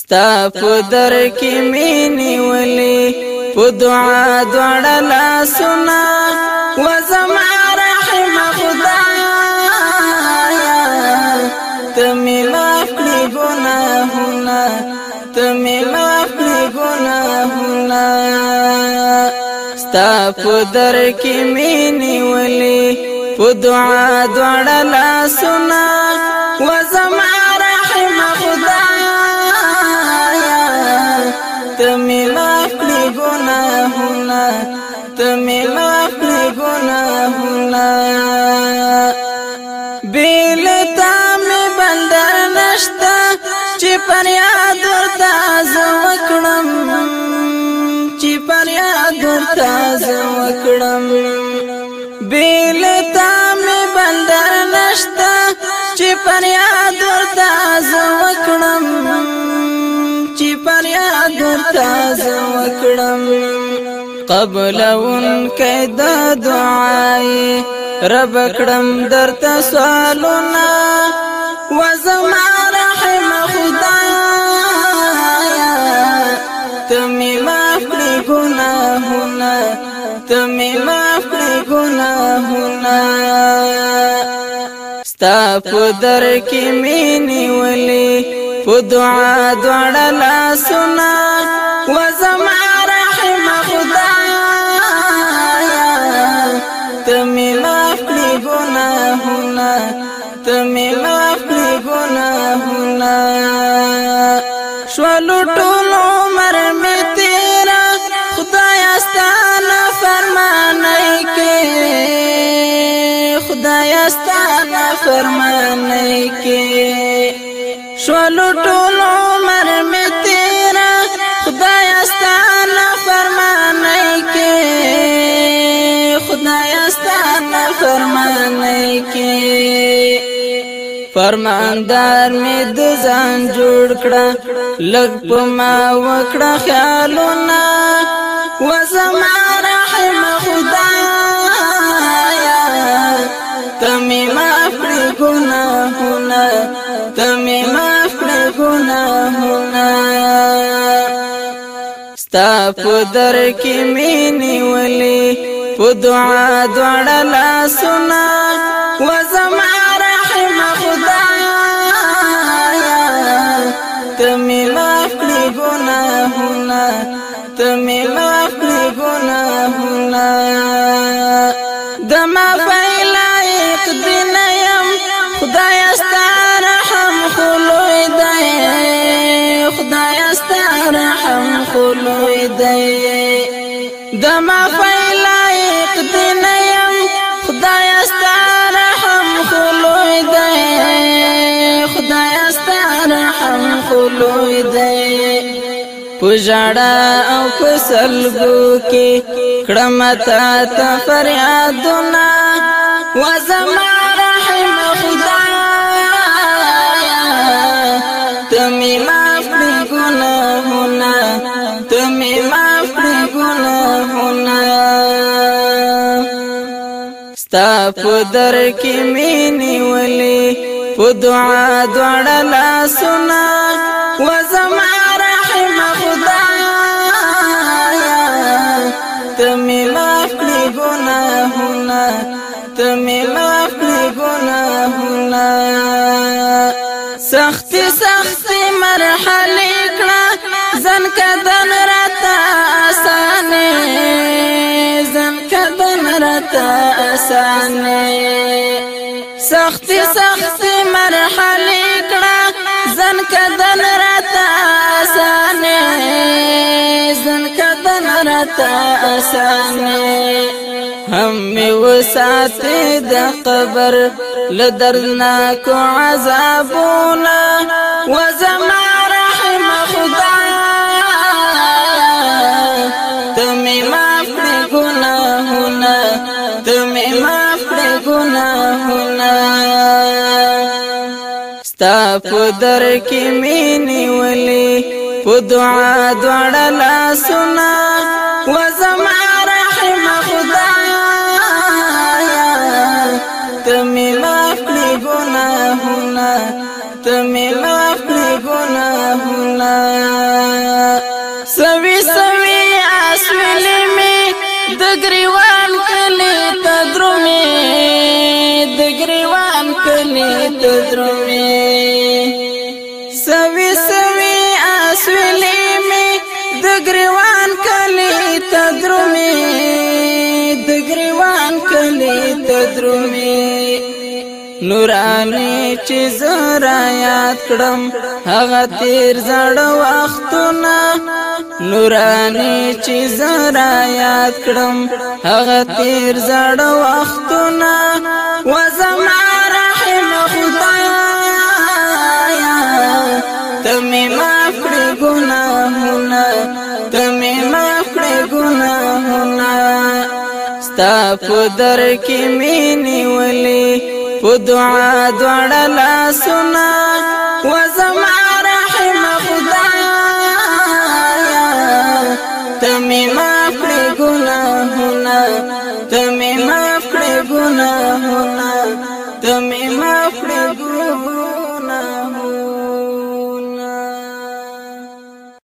ستا په در کې مینې ولې په دعا دواړه لاسونه و زما رحم خدایا ته مې معاف کړې ګناهونه ته مې معاف کړې ګناهونه ستا په در کې مینې ولې په دعا دواړه لاسونه و زما تمی معاف نه گناهونه بیل تا می بندر نشتا چې پر یاد تازه وکړم چې پر یاد تازه وکړم بیل تا می بندر نشتا چې پر یاد تازه وکړم چې پر یاد تازه وکړم قبلون کې د دعای رب کړم درته سوالونه وزما رحم خدایا تمي معاف کړې ګناهونه تمي معاف کړې ګناهونه ستا په در کې مینه ولې په دعا دعړه لاسونه ټول عمر می تیرا خدای استانه فرمانای کې خدای استانه فرمانای کې شول ټول عمر می تیرا خدای استانه فرمانای کې خدای استانه فرمانای کې فرماندار می د ځان جوړ کړه لګ په ما وکړه خیالونه وزما رحم خدا تمی معاف کړی ګناهونه تمی معاف کړی ګناهونه ستا په در کې مینه ولي په دعا دعړه لاسونه وزما تمیلا فلی گناہونا تمیلا فلی گناہونا دما فیلائق دینیم خدای استا رحم خلوی دی خدای يسترحم رحم خلوی دی دما فیلائق دینیم پژړا او پسلګو کې کړم تا ته فریادونه وزما رحم خدایا تمي معاف کړې ګناهونه تمي معاف کړې ګناهونه ستا په در کې مې نیولې په دعا دعړه لاسونه سختي سختي مرحلي كلا زن كدن رتا أساني زن كدن رتا أساني سختي سختي مرحلي زن کدن رتا آسانی زن کدن رتا آسانی هم می وساتې د قبر لدرنا کو و زمان په در کې مینې ولې په دعا دعړه لا سنا و زما رحم خدایا تمه معاف کړي ګناهونه تمه نورانی چې زرا یاد کړم هغه تیر زړ وختونه نورانی چې زرا یاد کړم هغه تیر زړ وختونه و زما رحم خدایا تمه معاف کړ ګناهونه تمه معاف کړ ګناهونه ستا په در کې مینه ولي په دعا دواړه لاسونه وزما رحم خدایا تمیمه